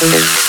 Mix.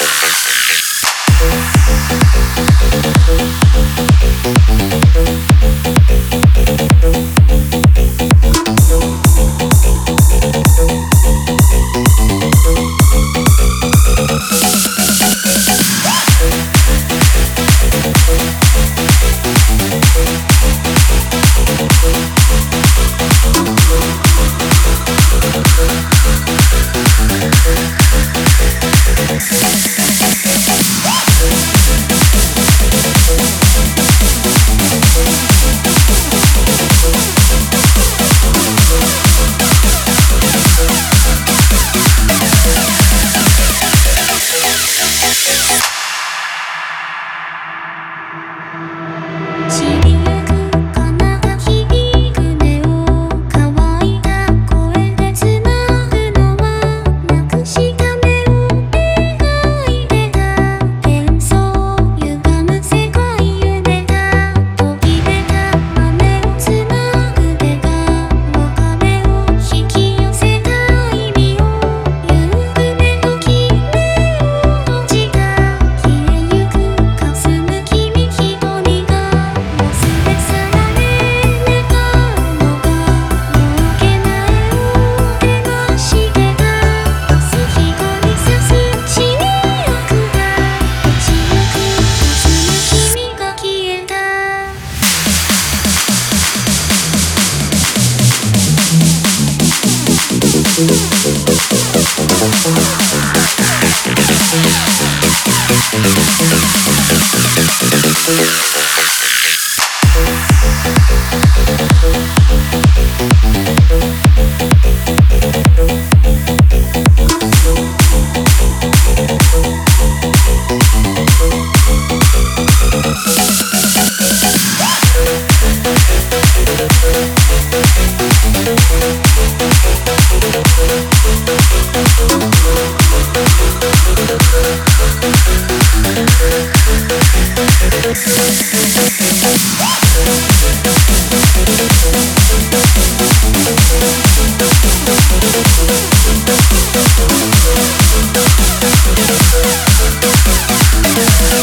Thank